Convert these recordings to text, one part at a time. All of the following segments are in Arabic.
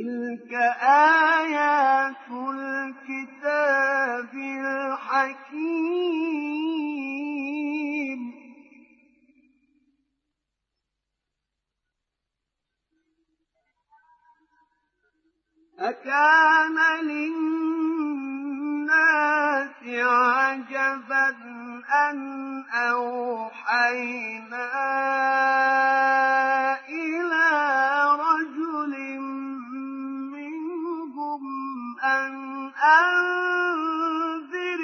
تلك آيات الكتاب الحكيم أكان للناس عجبا أن أوحينا أنذر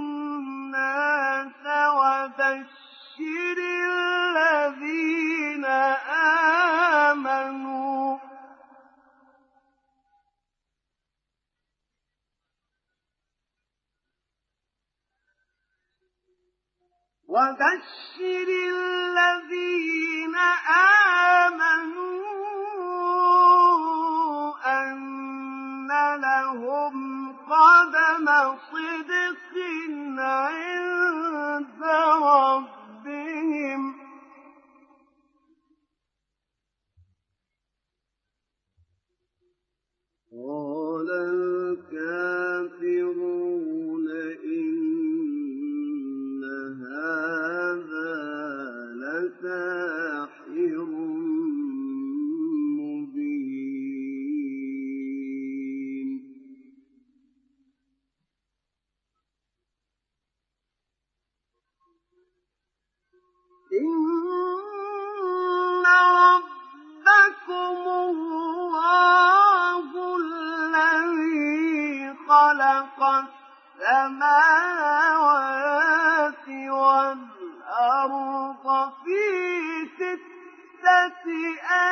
الناس وبشر الذين آمنوا. وبشر الذين آمنوا لهم قدم صدق عند ربهم. قال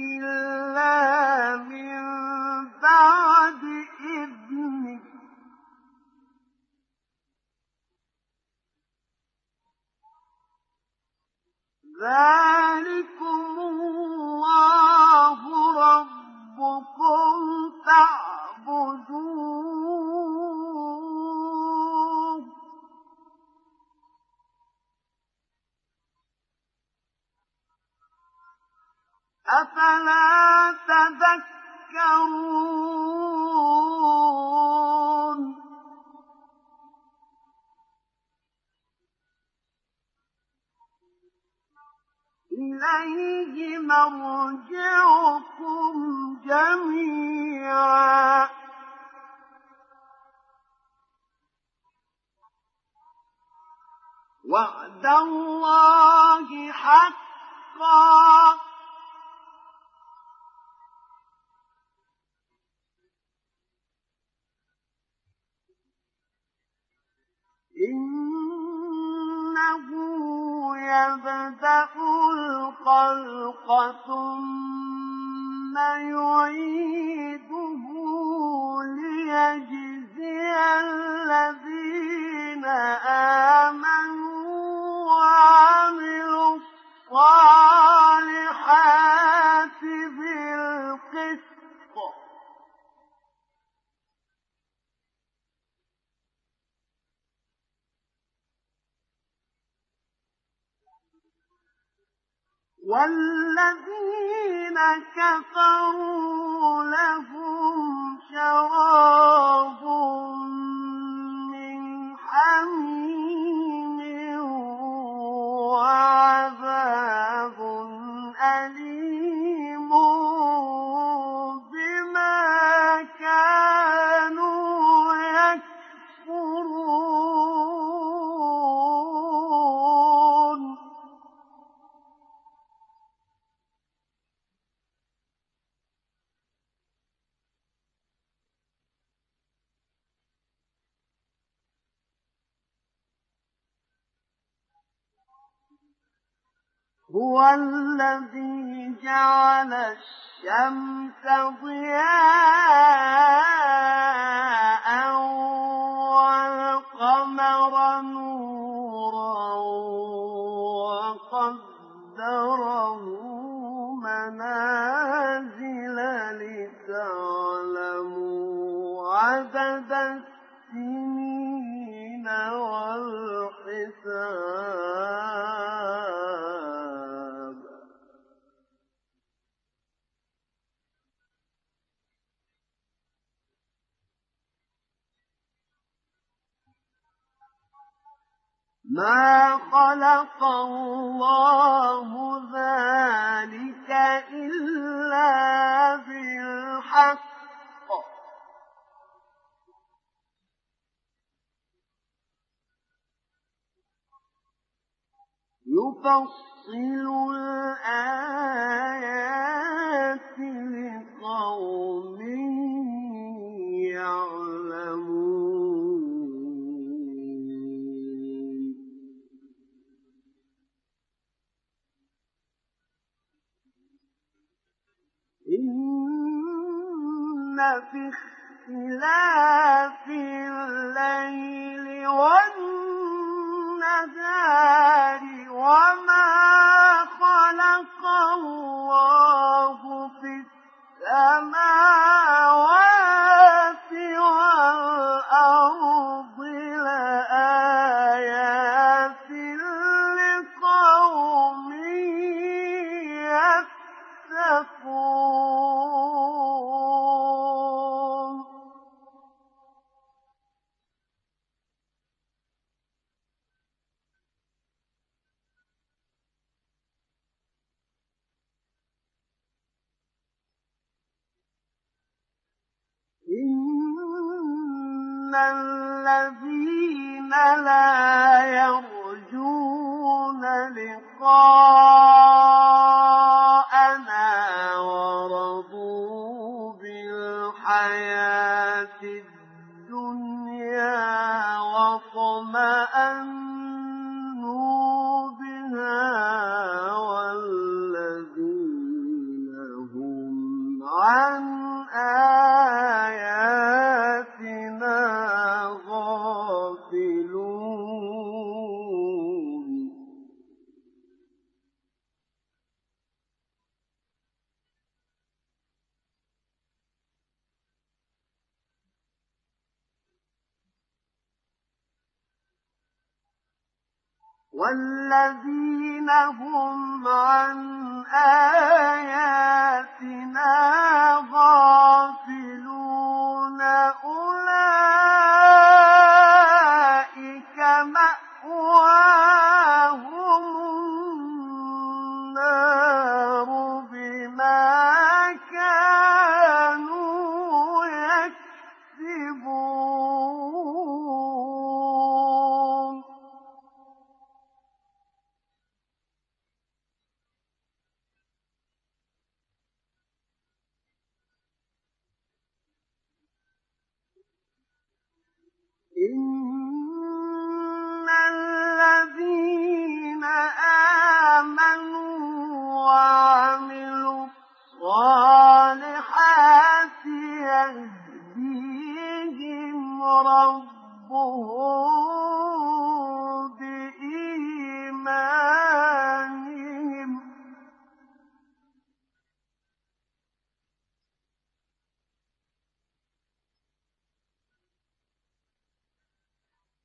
إلا من بعد ذلكم الله يفصل الآيات لقوم يعلمون. إن في اختلاف وما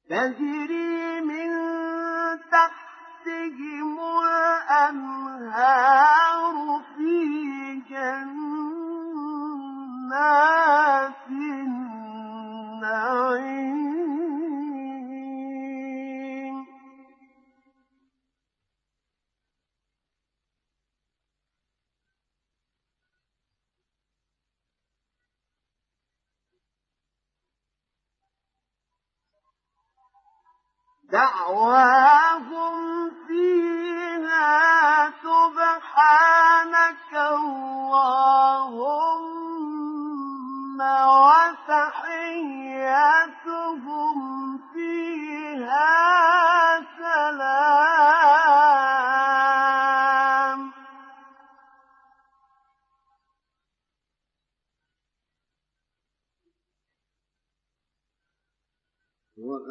تجري من تحتهم الأنهار في جنات النعيم. دعواهم فيها سبحانك اللهم وتحيتهم فيها سلام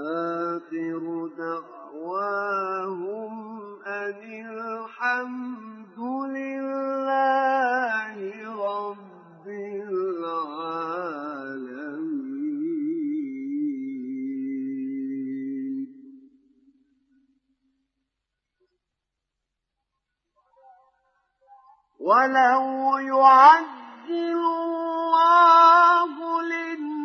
آخر دعواهم أن الحمد لله رب العالمين. ولو يعجل الله للناس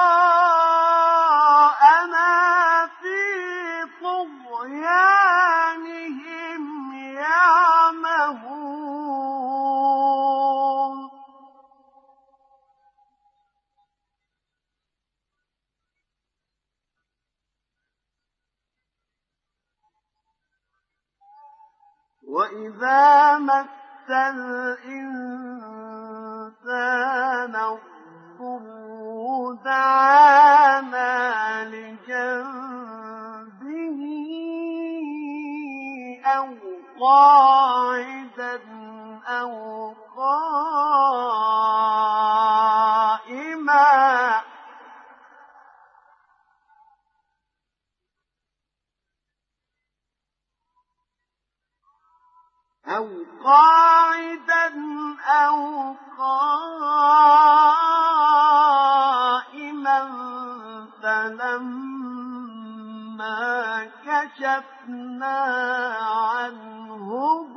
وإذا مس الإنسان الضر دعانا لجنبه أو قاعدا أو قاعدا أو قاعدا أو قائما فلما كشفنا عنه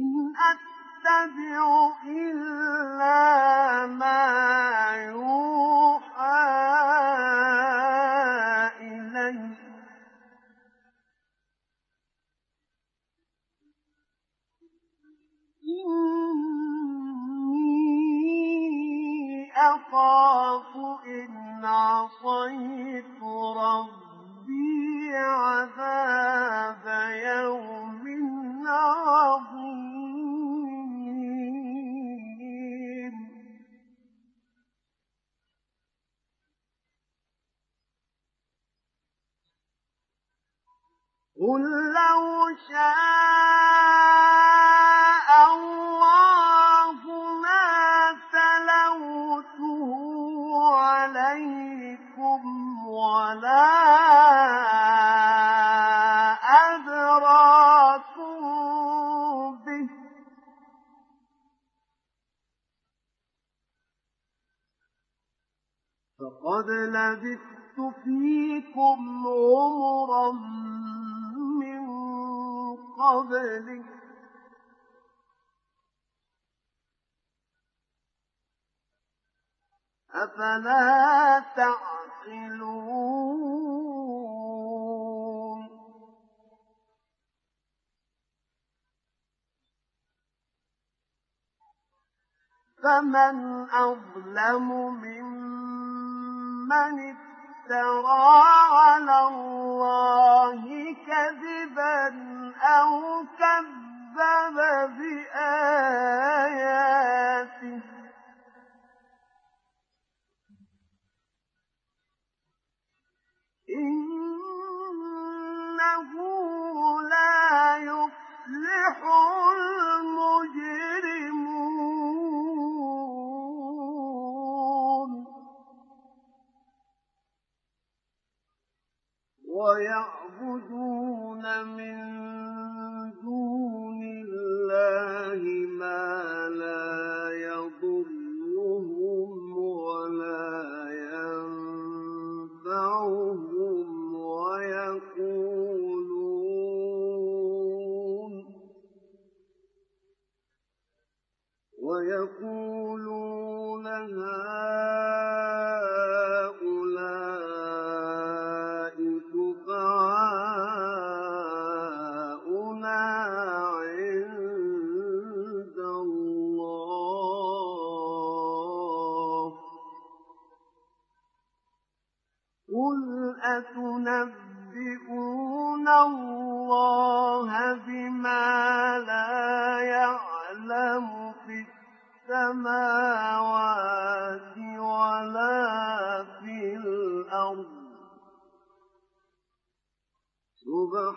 إن أتبع إلا ما يوحى إلي. إني أخاف إن عصيت ربي عذاب قل لو شاء الله ما تلوته عليكم ولا أدراكم به فقد لبثت فيكم عمرا قبله أفلا تعقلون؟ فمن أظلم ممن افترى على الله كذبا أو كذب بآياته. إنه لا يفلح ويعبدون من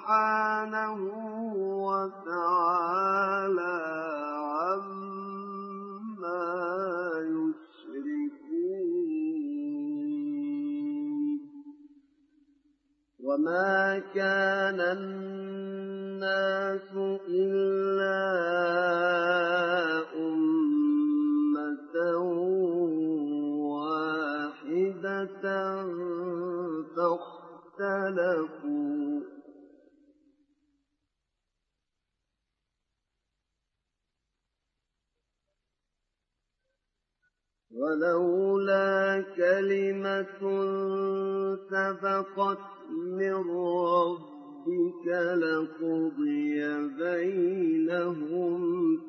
سبحانه وتعالى عما يشركون. وما كان الناس إلا كلمة سبقت من ربك لقضي بينهم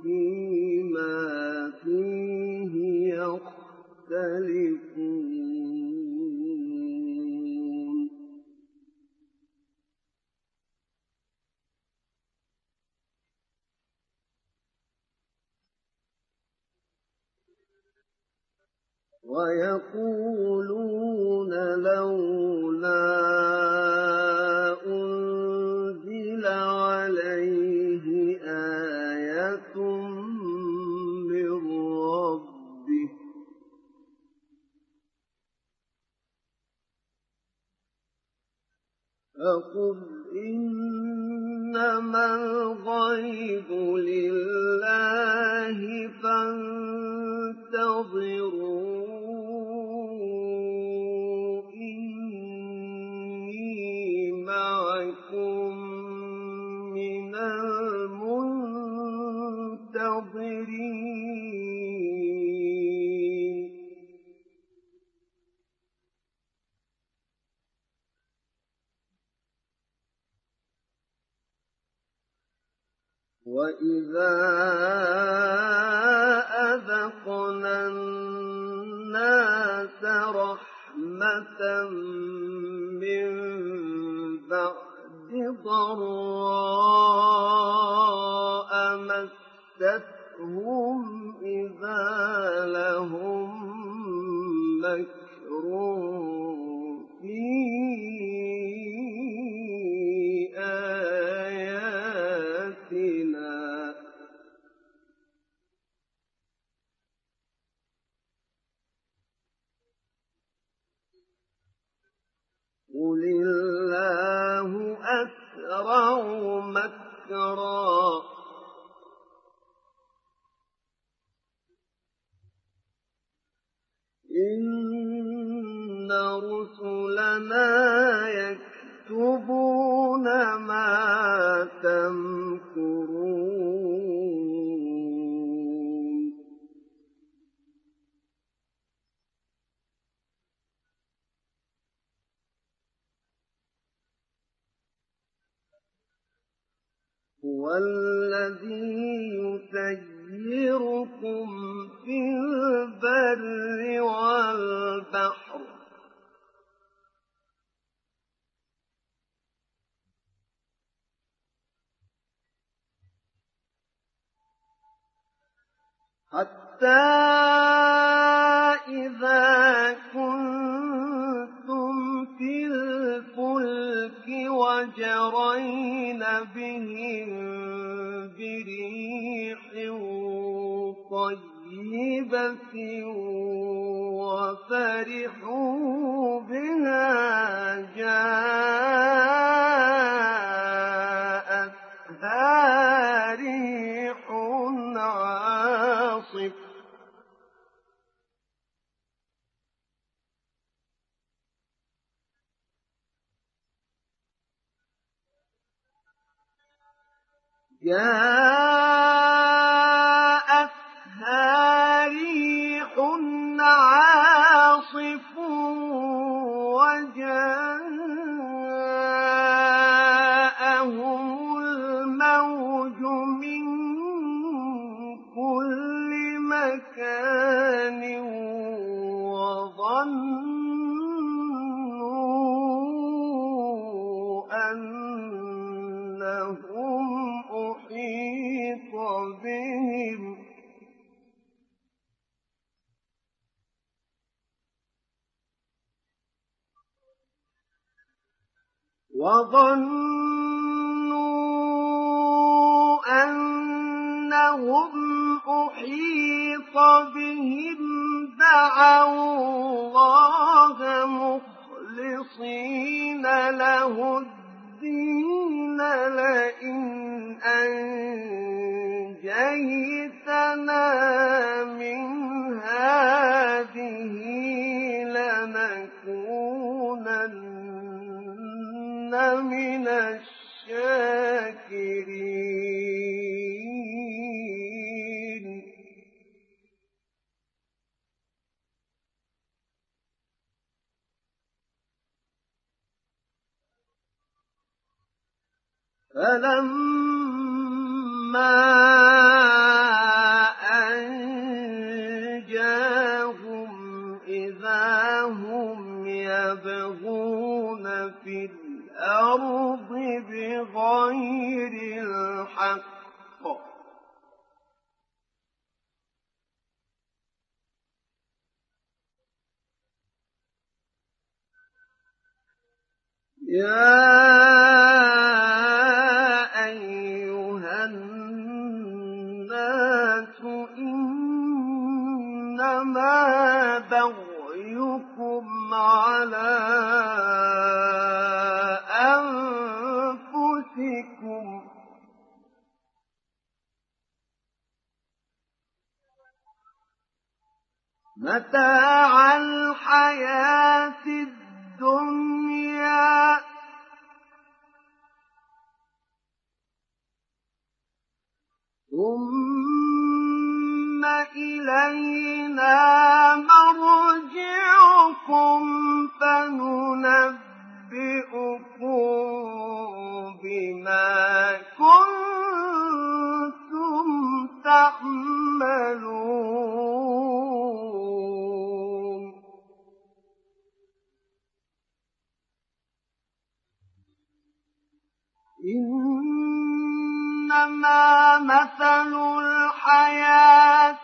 فيما فيه يختلفون ويقولون لولا أنزل عليه آية من ربه. فقل إنما الغيب لله إذا أذقنا الناس رحمة من بعد ضراء مستهم إذا لهم حَتَّى يا أيها الناس إنما بغيكم على أنفسكم متاع الحياة مرجعكم فننبئكم بما كنتم تعملون. إنما مثل الحياة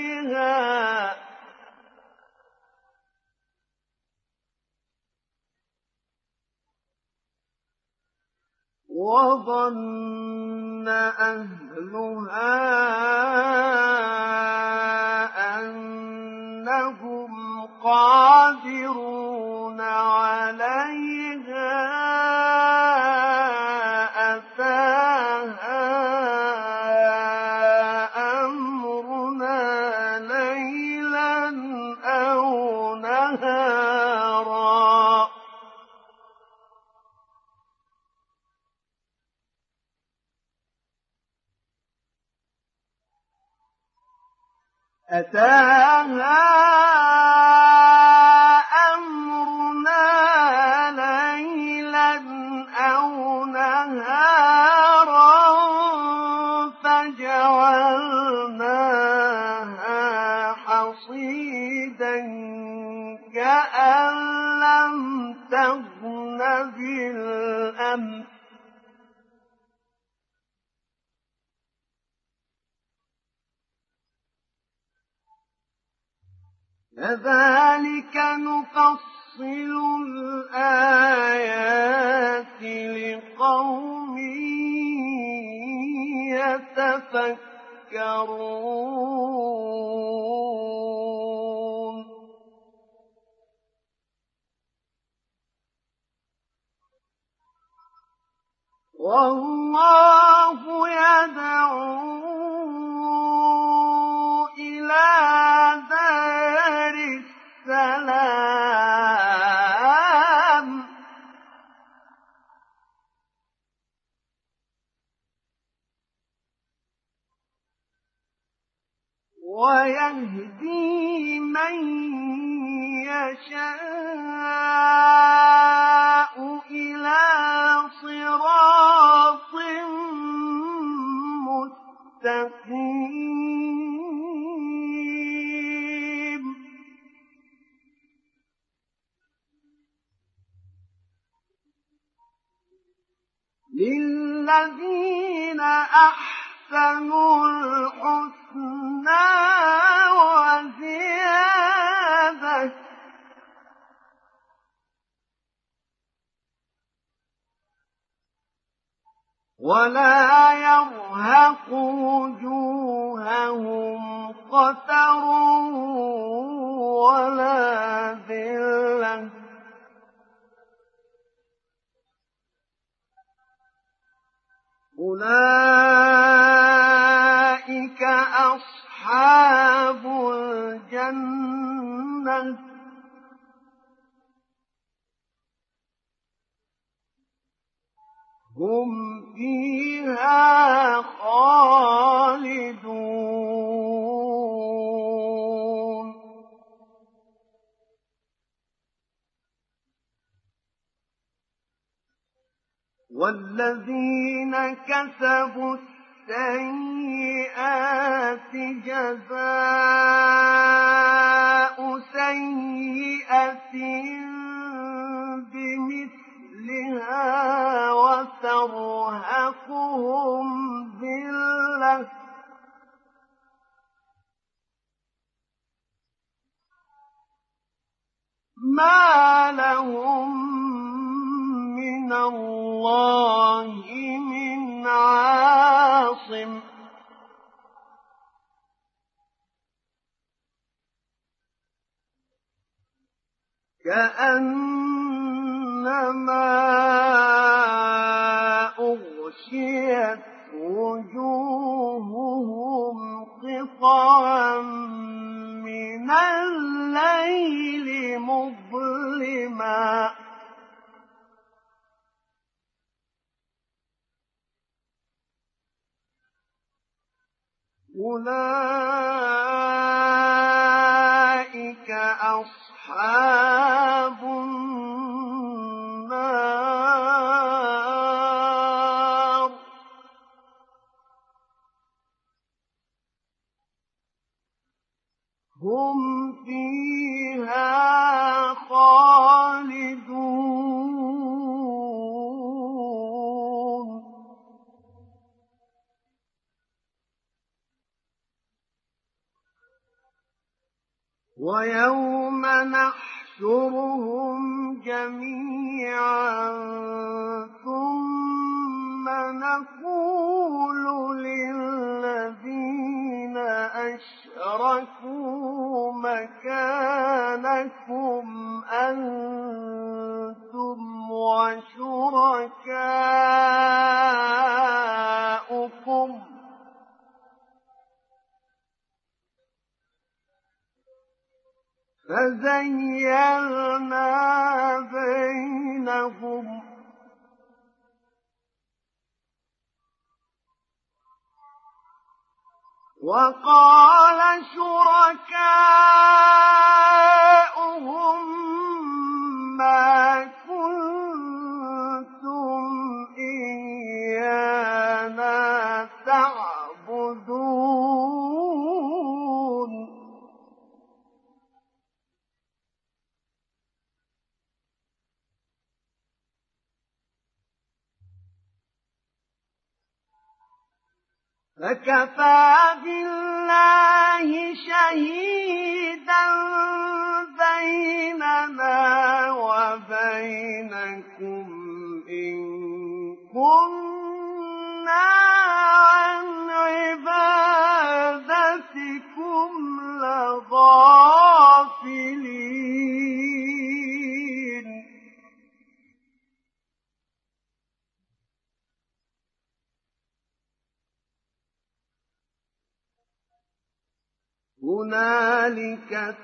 وظن أهلها أنهم قادرون عليها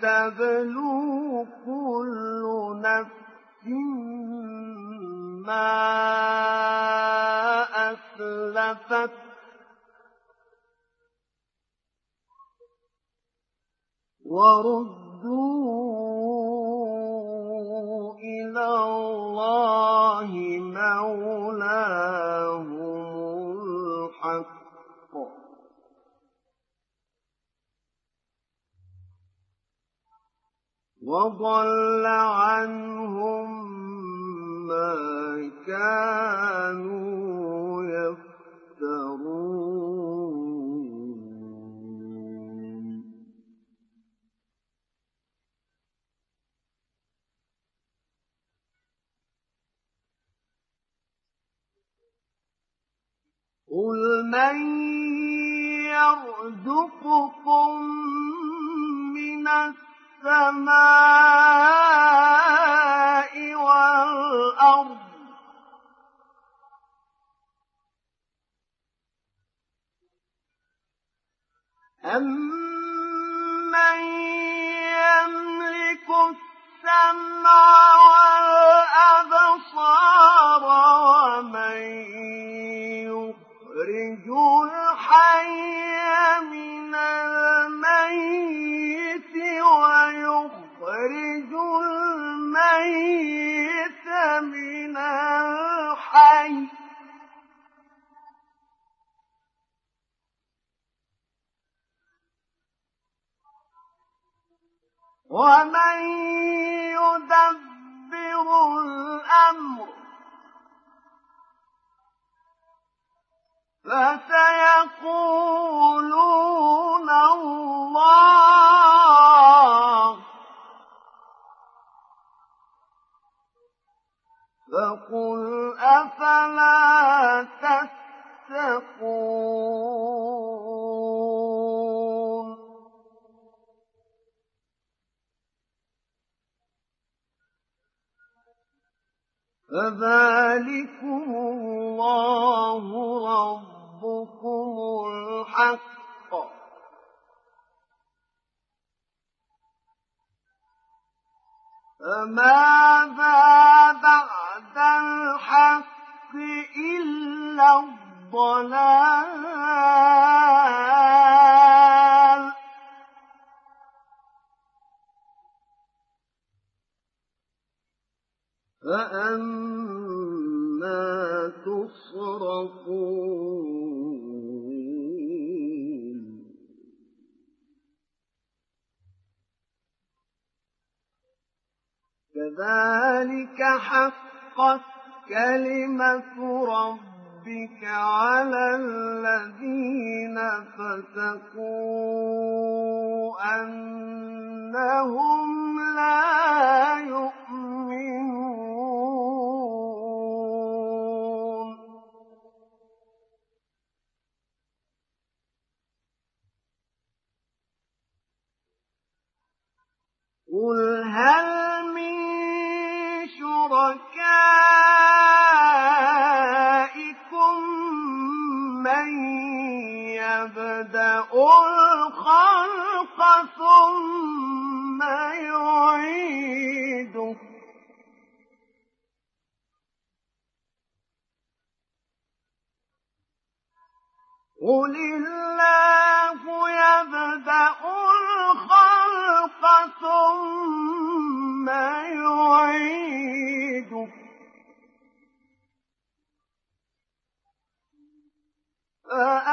تبلو كل نفس ما أسلفت. وردوا إلى الله مولاهم الحق. وضل عنهم ما كانوا يفترون. قل من يرزقكم من السماء السماء والأرض. أَمَّن يَمْلِكُ السَّمْعَ وَالْأَبْصَارَ وَمَن يُخْرِجُ الْحَيَّ مِنَ الْمَيِّتِ وَيُخْرِجُ الْمَيِّتَ مِنَ الْحَيِّ. ومن يدبر الأمر فسيقولون الله فقل أفلا تتقون؟ فذلكم الله ربكم الحق. فماذا بعد الحق إلا الضلال فأنا تصرفون كذلك حقت كلمة ربك على الذين فسقوا أنهم يعيده فأنا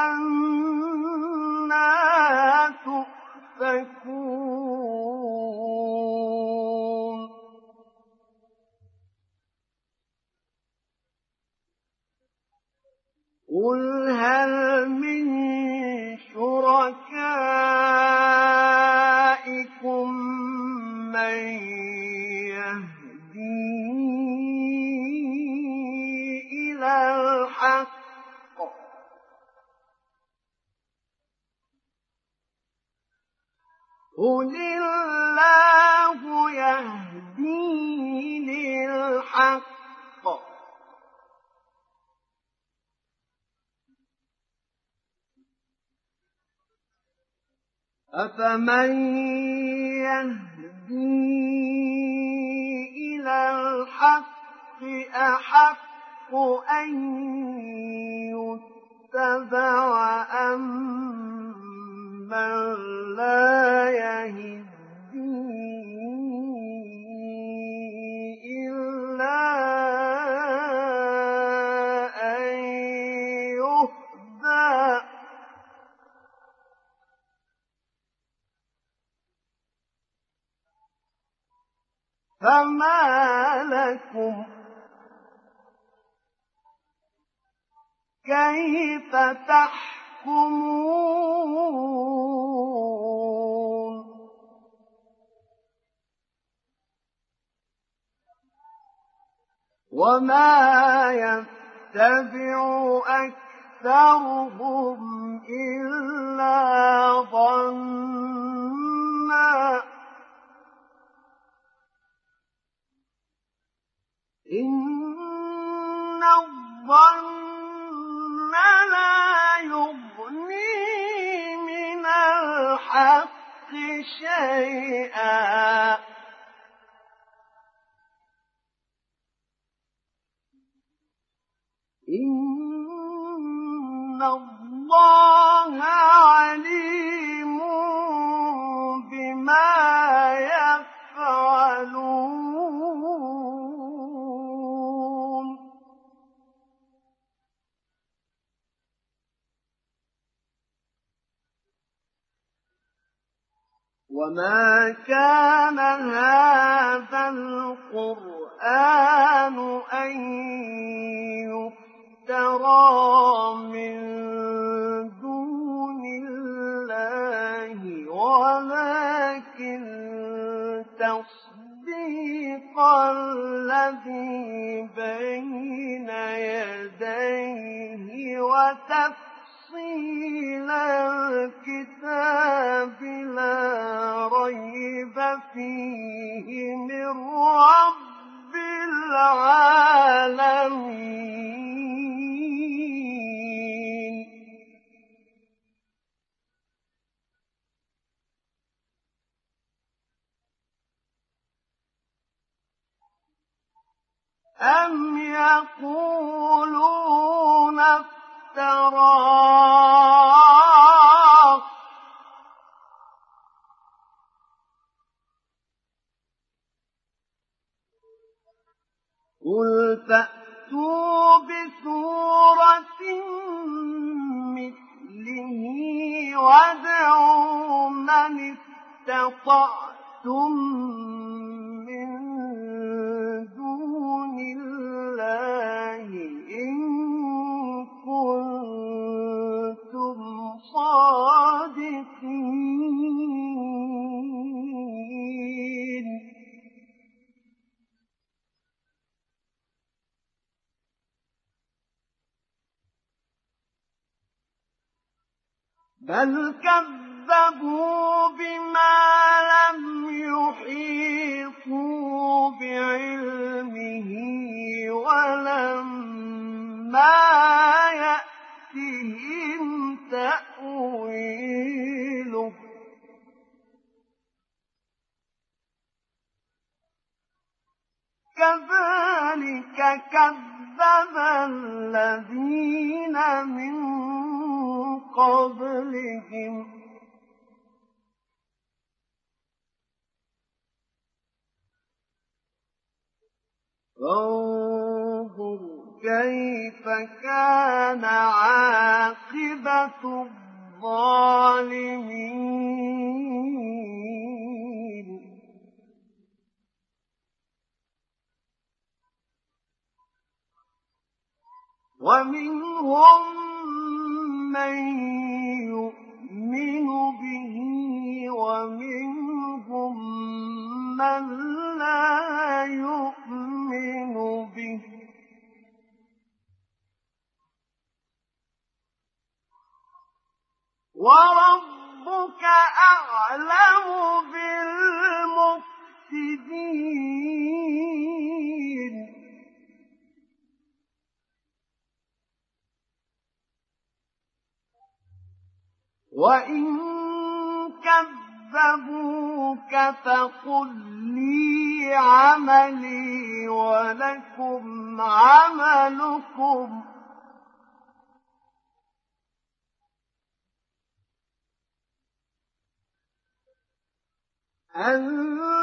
أفمن يهدي إلى الحق أحق أن يتبع أم من لا يهدي لكم كيف تحكمون؟ وما يتبع أكثرهم إلا ظنّا. إن الظن لا يغني من الحق شيئا. إن الله ومنهم من يؤمن به ومن أن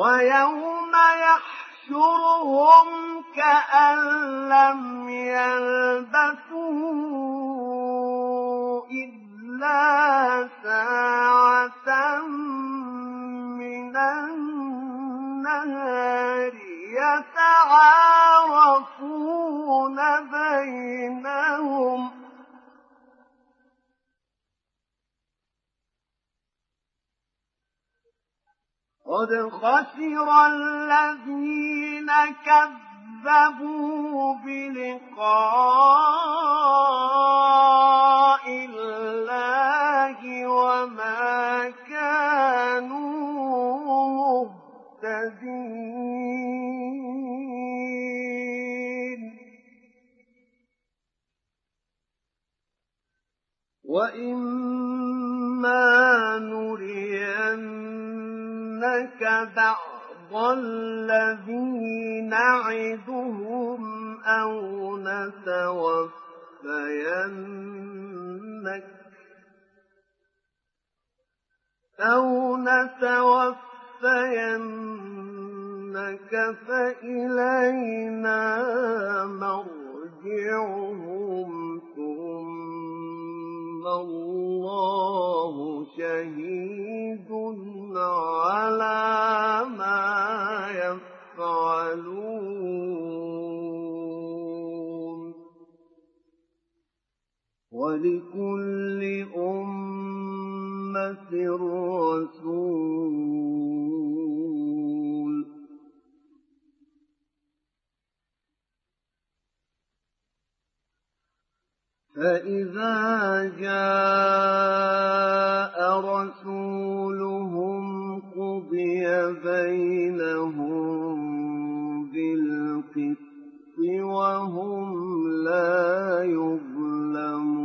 ويوم يحشرهم كأن لم يلبثوا إلا ساعة من النهار يتعارفون بينهم قد خسر الذين كذبوا بلقاء الله وما كانوا مهتدين. وإما نرينك بعض الذي نعدهم أو نتوفينك أو نتوفينك فإلينا مرجعهم ثم الله شهيد على ما يفعلون ولكل أمة رسول فإذا جاء رسولهم قضي بينهم بالقسط وهم لا يظلمون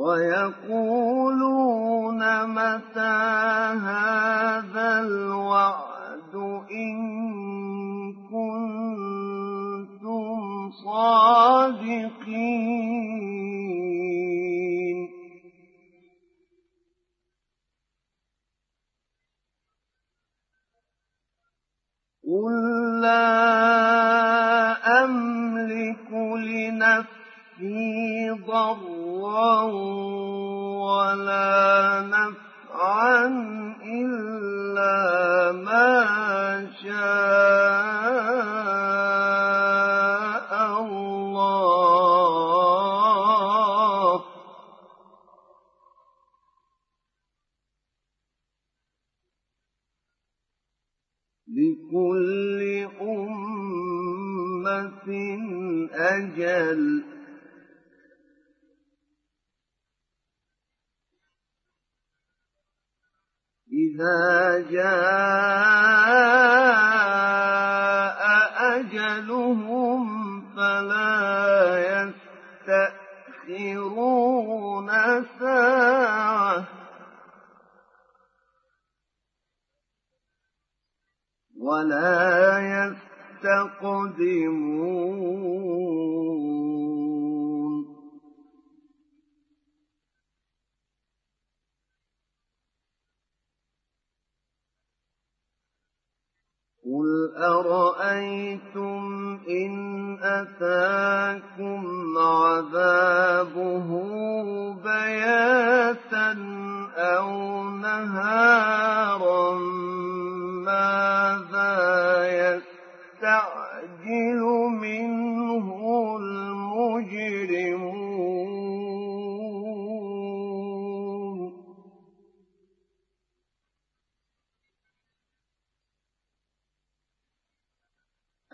ويقولون متى هذا الوعد إن كنتم صادقين؟ قل لا أملك لنفسي ضرا ولا نفعا إلا ما شاء الله. لكل أمة أجل. إذا جاء أجلهم فلا يستأخرون ساعة ولا يستقدمون أرأيتم إن أتاكم عذابه بياتا أو نهارا ماذا يستعجل منه المجرمون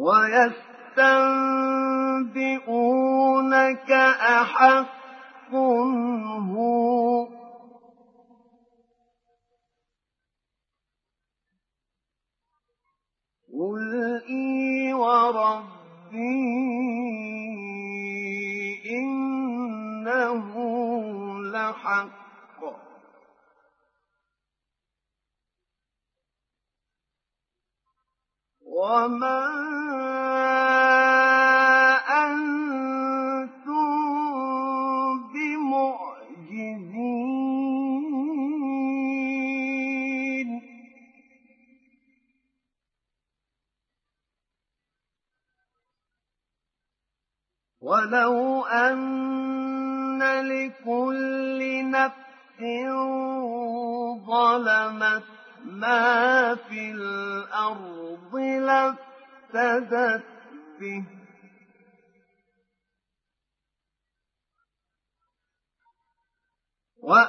ويستنبئونك أحق هو. قل إي وربي إنه لحق. وما أنتم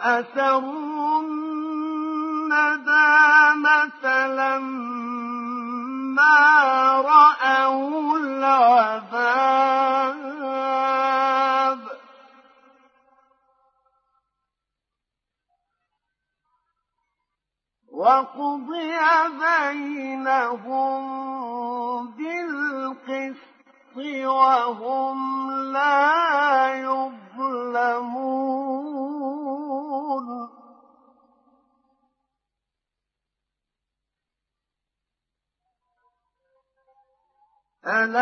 وأسروا الندامة لما رأوا العذاب. وقضي بينهم بالقسط وهم لا يظلمون. ألا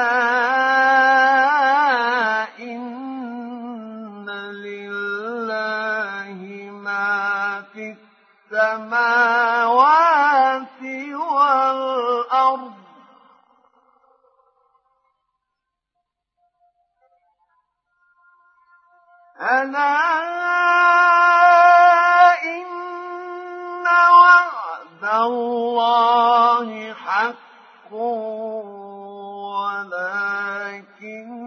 إن لله ما في السماوات والأرض ألا إن وعد الله حق ولكن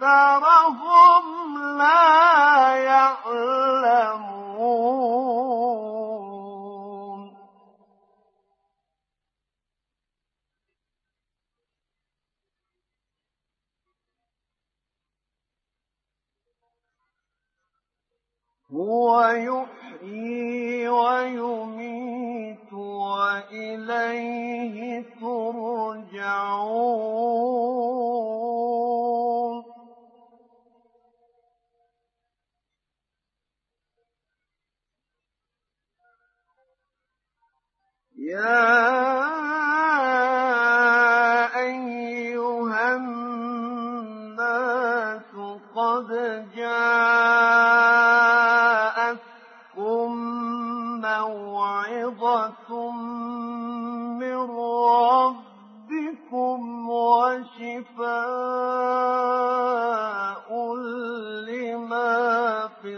أكثرهم لا يعلمون. هو يؤمن ويميت وإليه ترجعون. يا أيها الناس قد جاءت موعظة من ربكم وشفاء لما في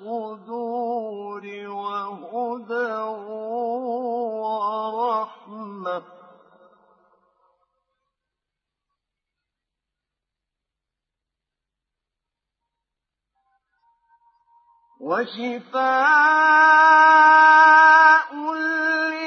الصدور وهدى ورحمة. وشفاء لي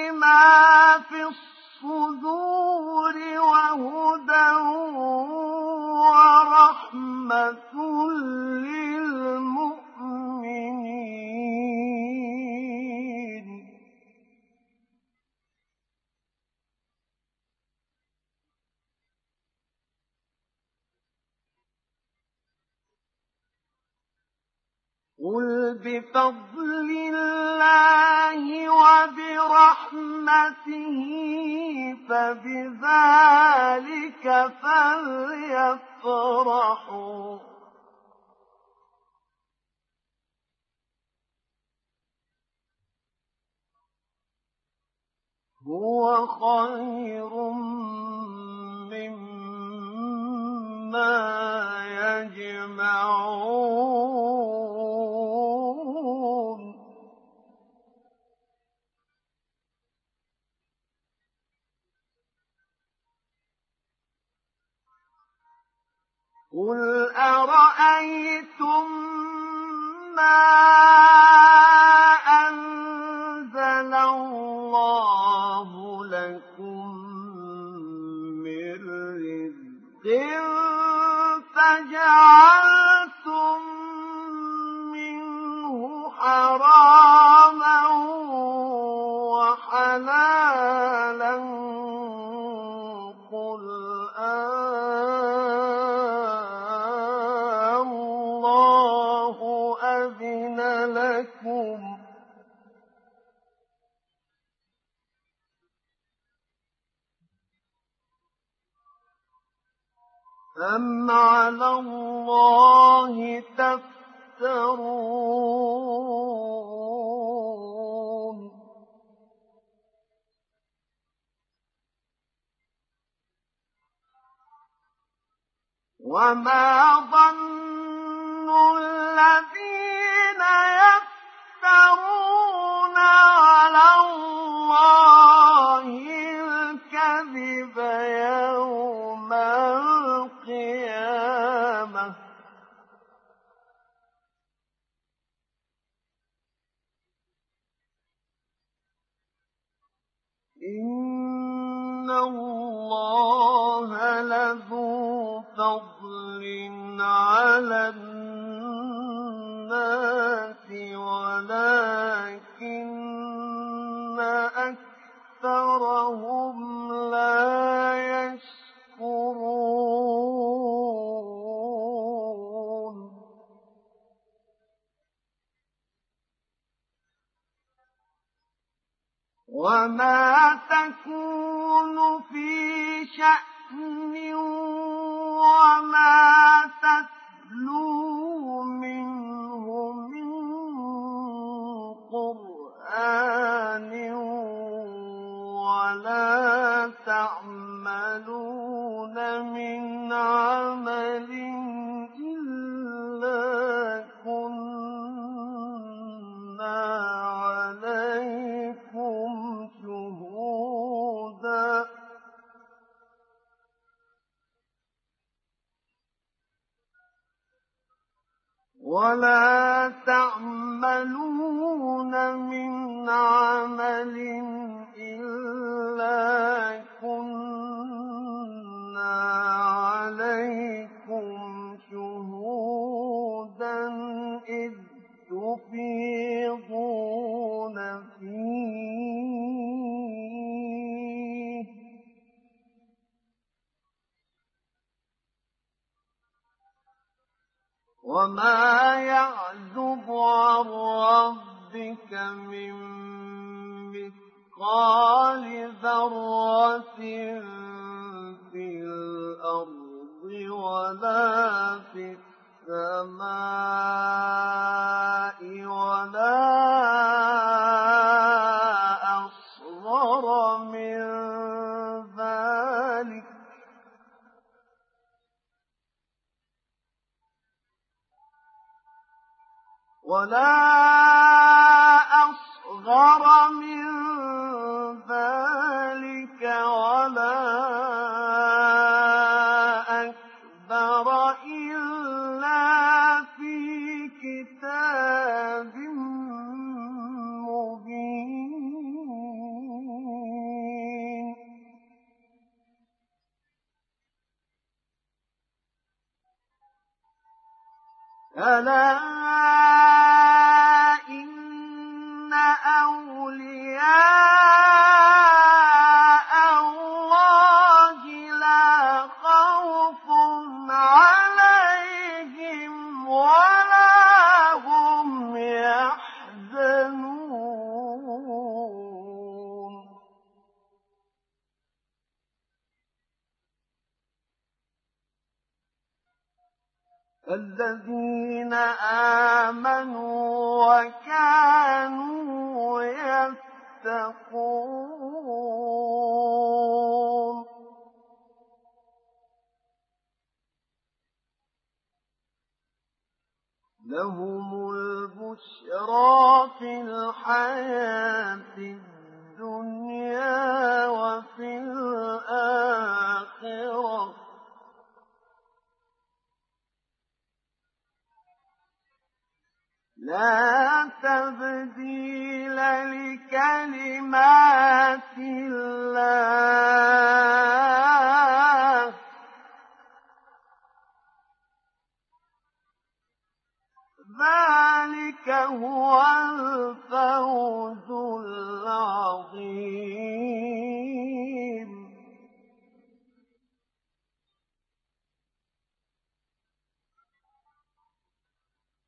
ذلك هو الفوز العظيم.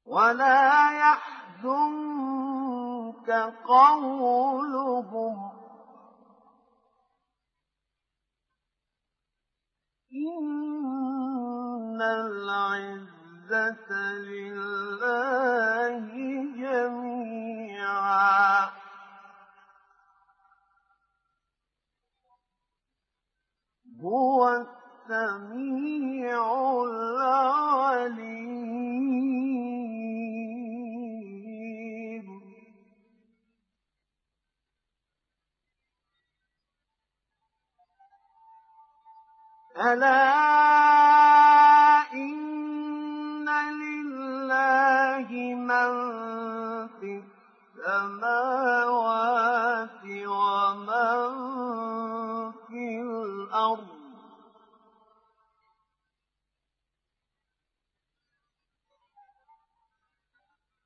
ولا يحزنك قولهم. إن العزة لله جميعا. هو السميع العليم. ألا إن لله من في السماوات ومن في الأرض.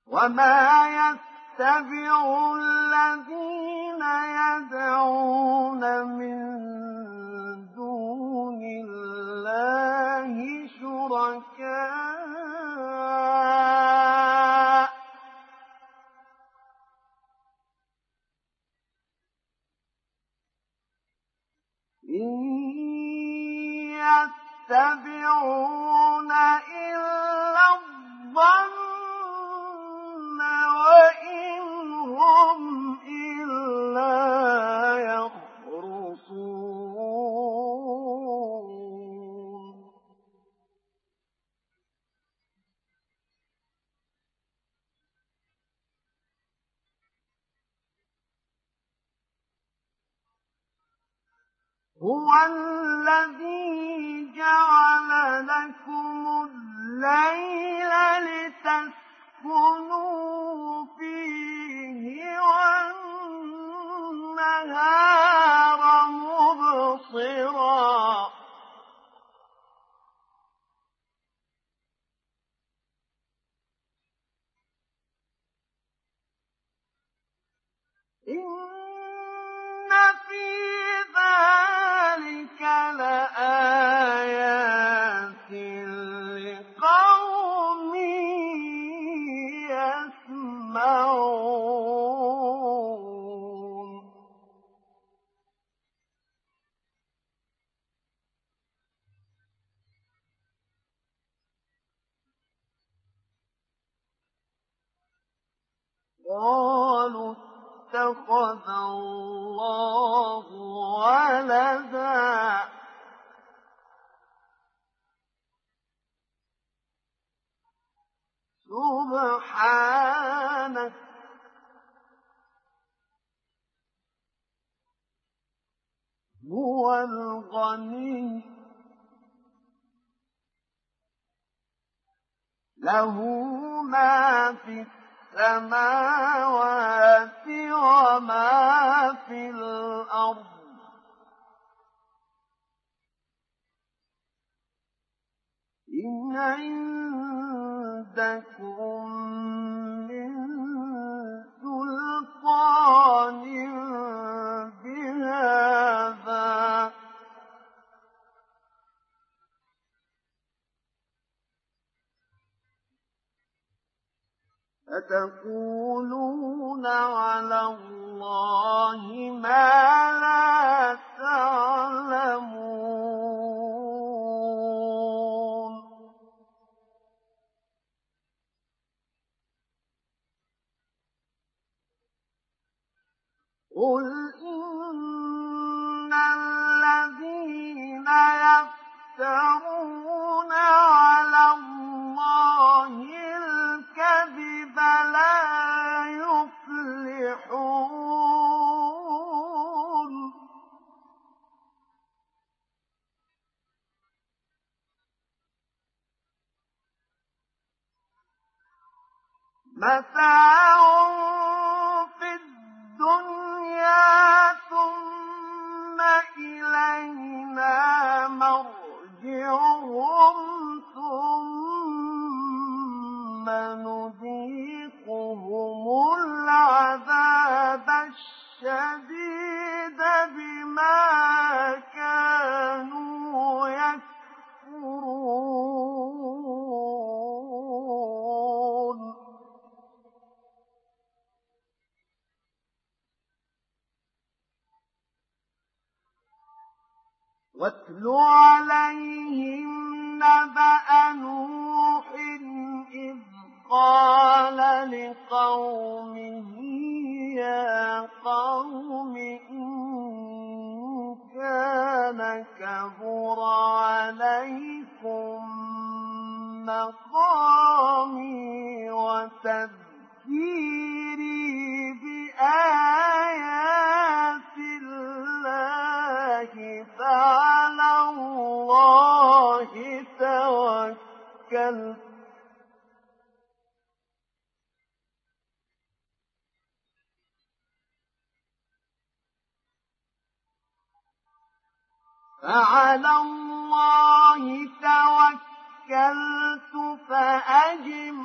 وما يتبع الذين يدعون من دون الله شركاء. إن يتبعون إلا الظن وإن هم إلا هو الذي جعل لكم الليل لتسكنوا فيه والنهار مبصرا. إن ذلك لآيات لقوم يسمعون. قالوا اتخذ الله ولدا. سبحانك. هو الغني. له ما في السماوات وما في الأرض. إن عندكم من سلطان بهذا أتقولون على الله ما لا تعلمون؟ قل إن الذين يفترون على الله الكذب لا يفلحون. متاع في الدنيا ثم إلينا مرجعهم ثم نذيقهم العذاب الشديد بما كانوا يكفرون واتل عليهم نبأ نوح إذ قال لقومه يا قوم إن كان كبر عليكم مقامي وتذكيري بآيات الله فعلى الله توكلت فعلى الله توكلت فأجمعوا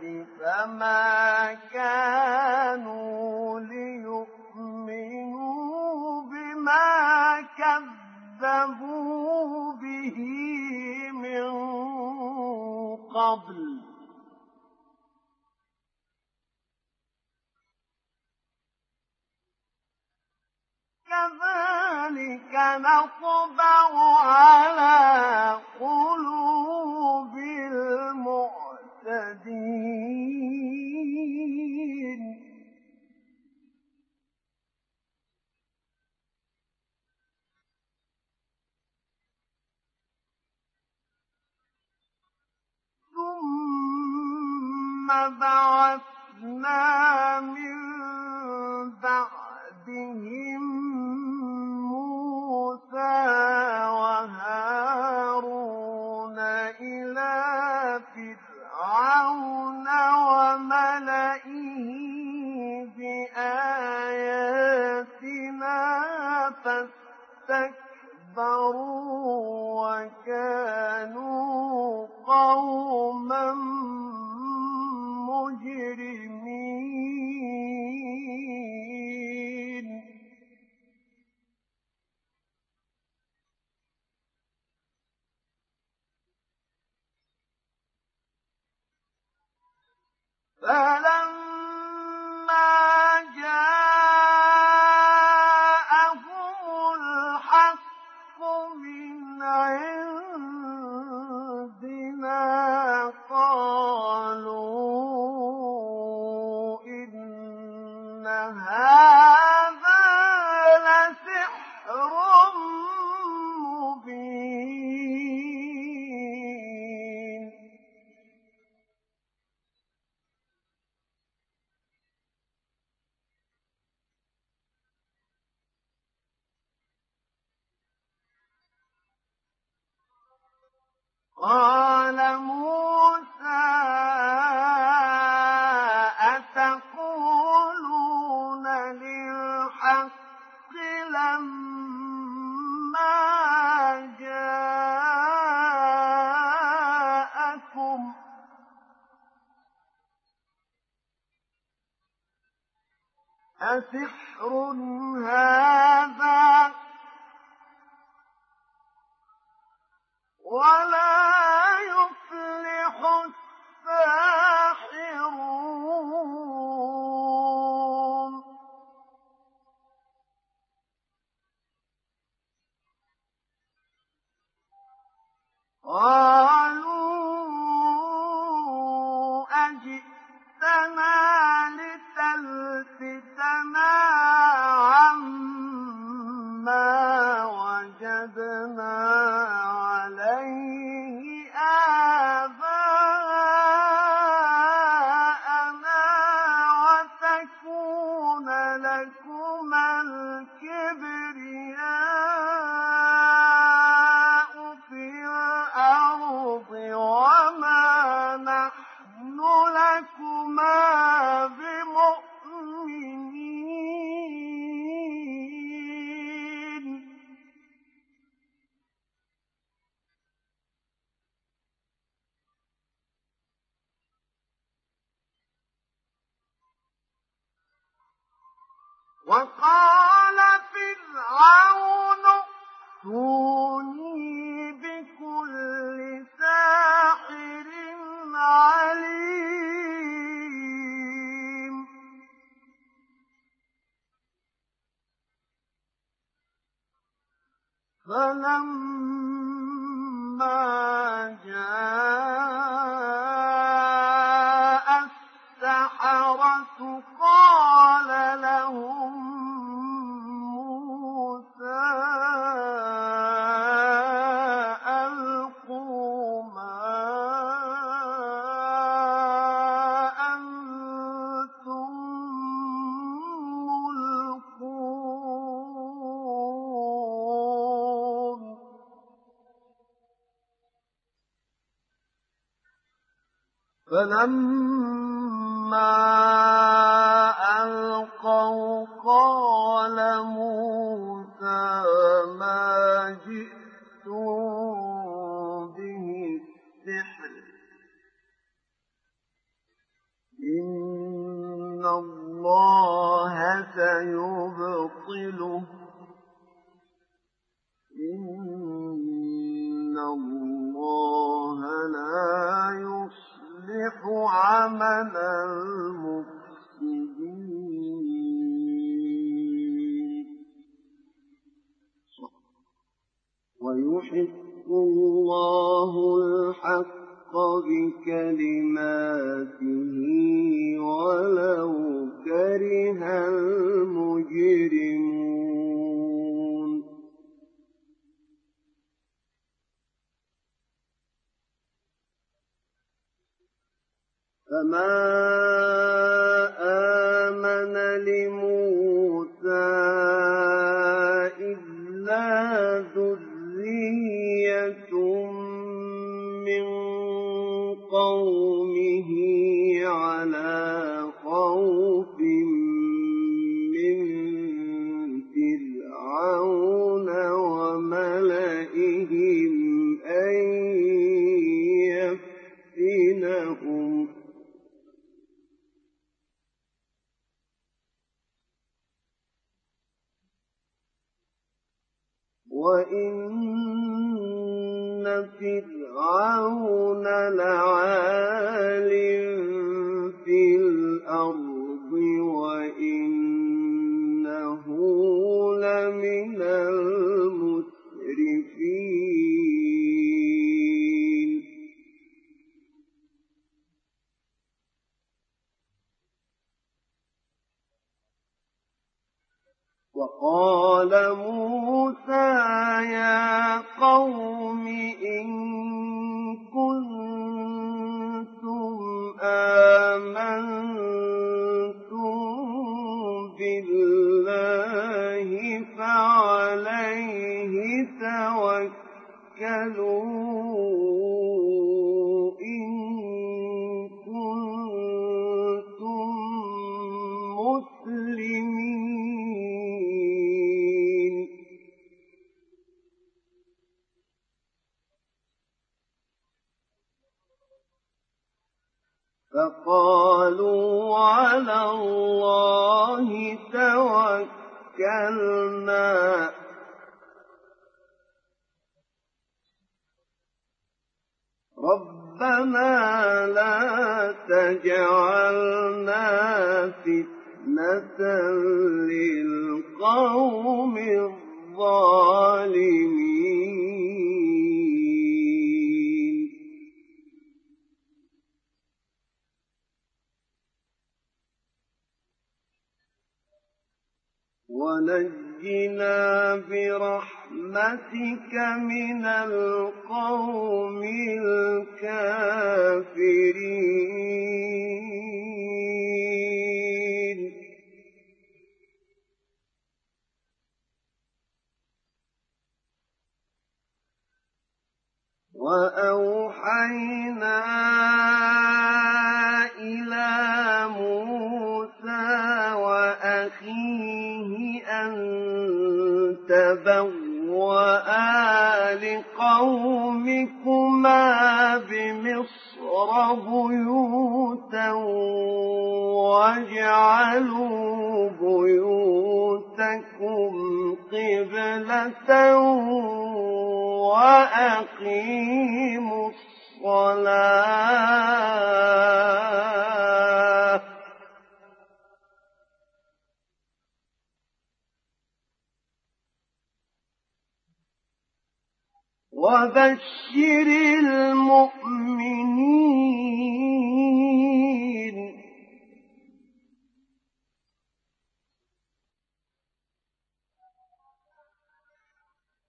فما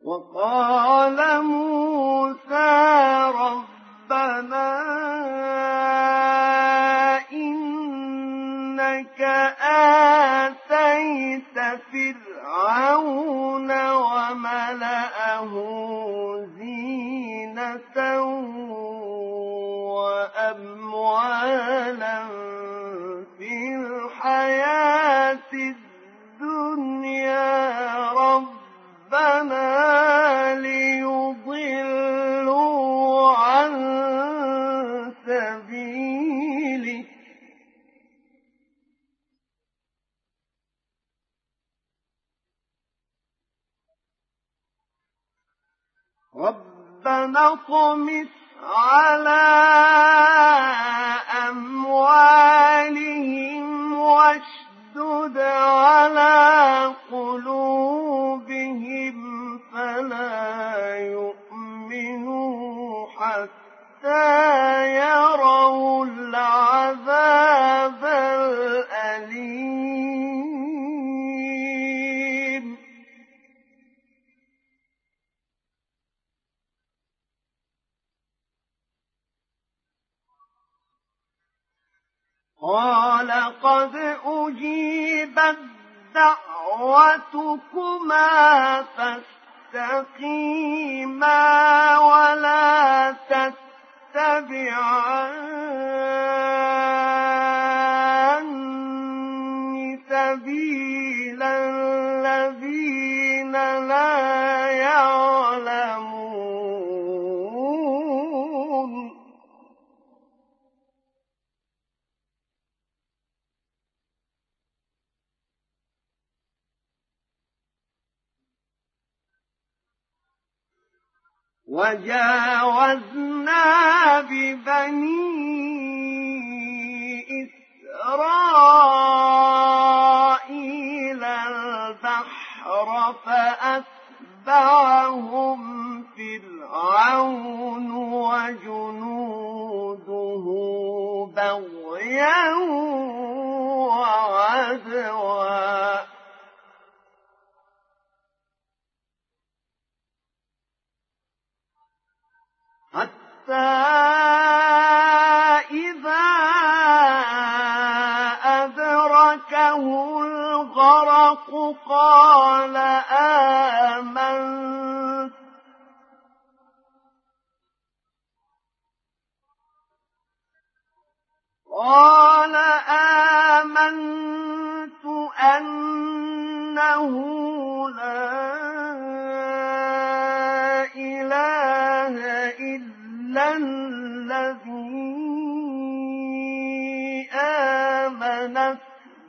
وقال موسى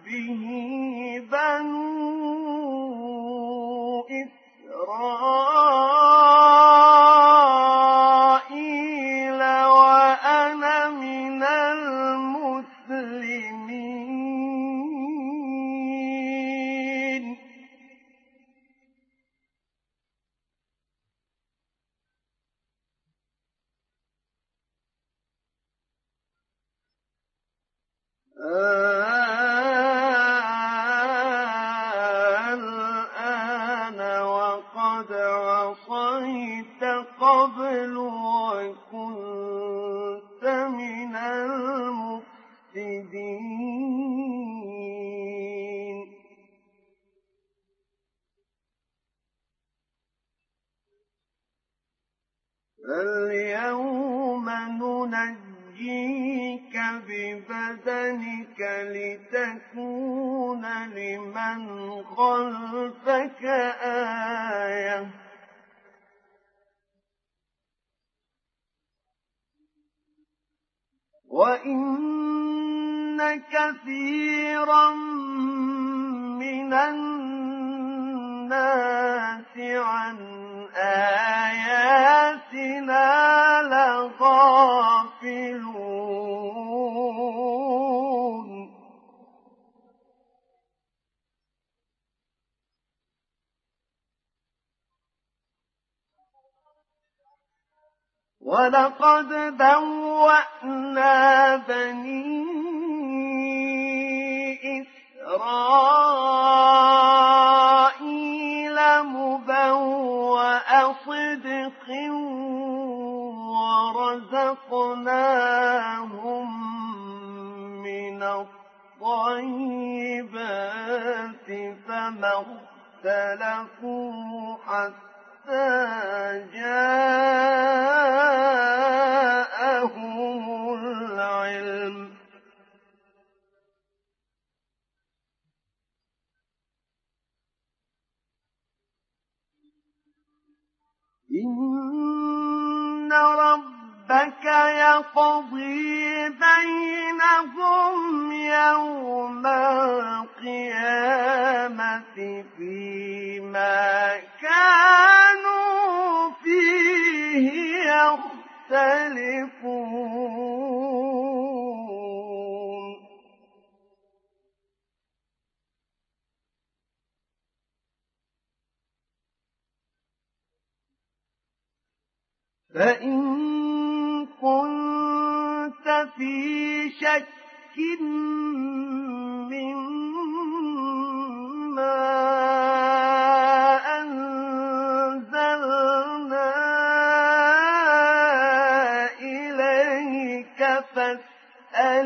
به بنو إسرائيل.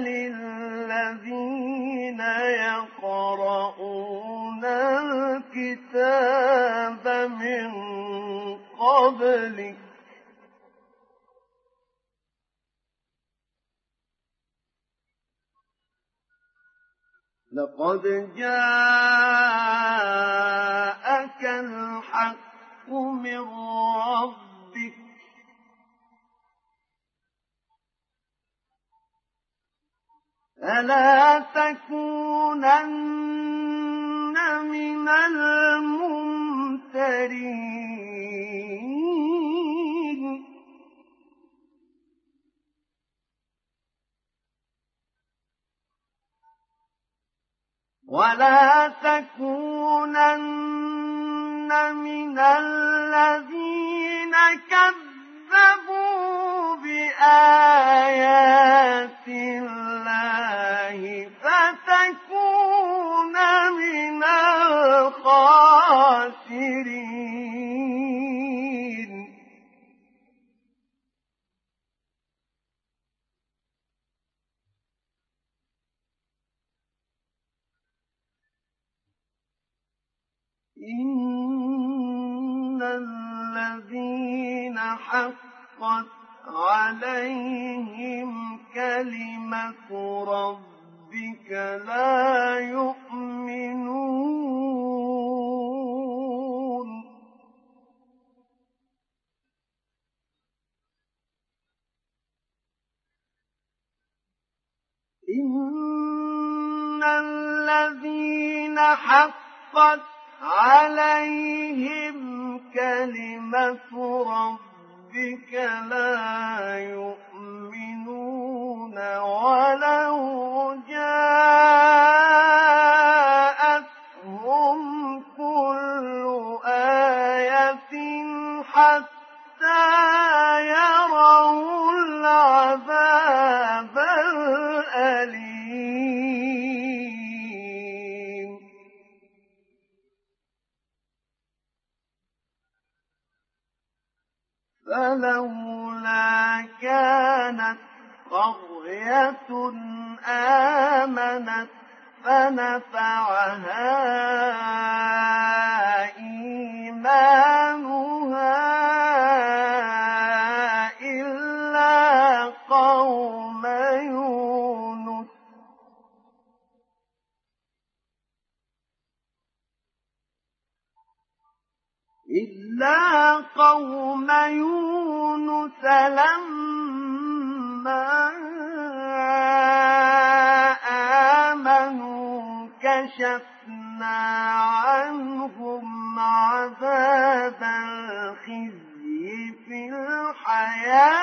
فاسأل الذين يقرؤون الكتاب من قبلك لقد جاءك فلا تكونن من الممترين؟ ولا تكونن من الذين كذبوا بآيات الله فتكون من الخاسرين. إن الذين حقت عليهم كلمة ربك لا يؤمنون. إن الذين حقت عليهم كلمة ربك لا يؤمنون ولو جاءتهم كل آية حتى يروا العذاب فلولا كانت قرية آمنت فنفعها إيمانها إلا قوم إلا قوم يونس لما آمنوا كشفنا عنهم عذاب الخزي في الحياة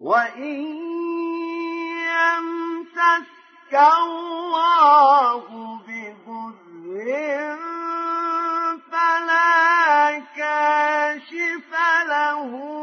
وإن يمسسك الله بضر فلا كاشف له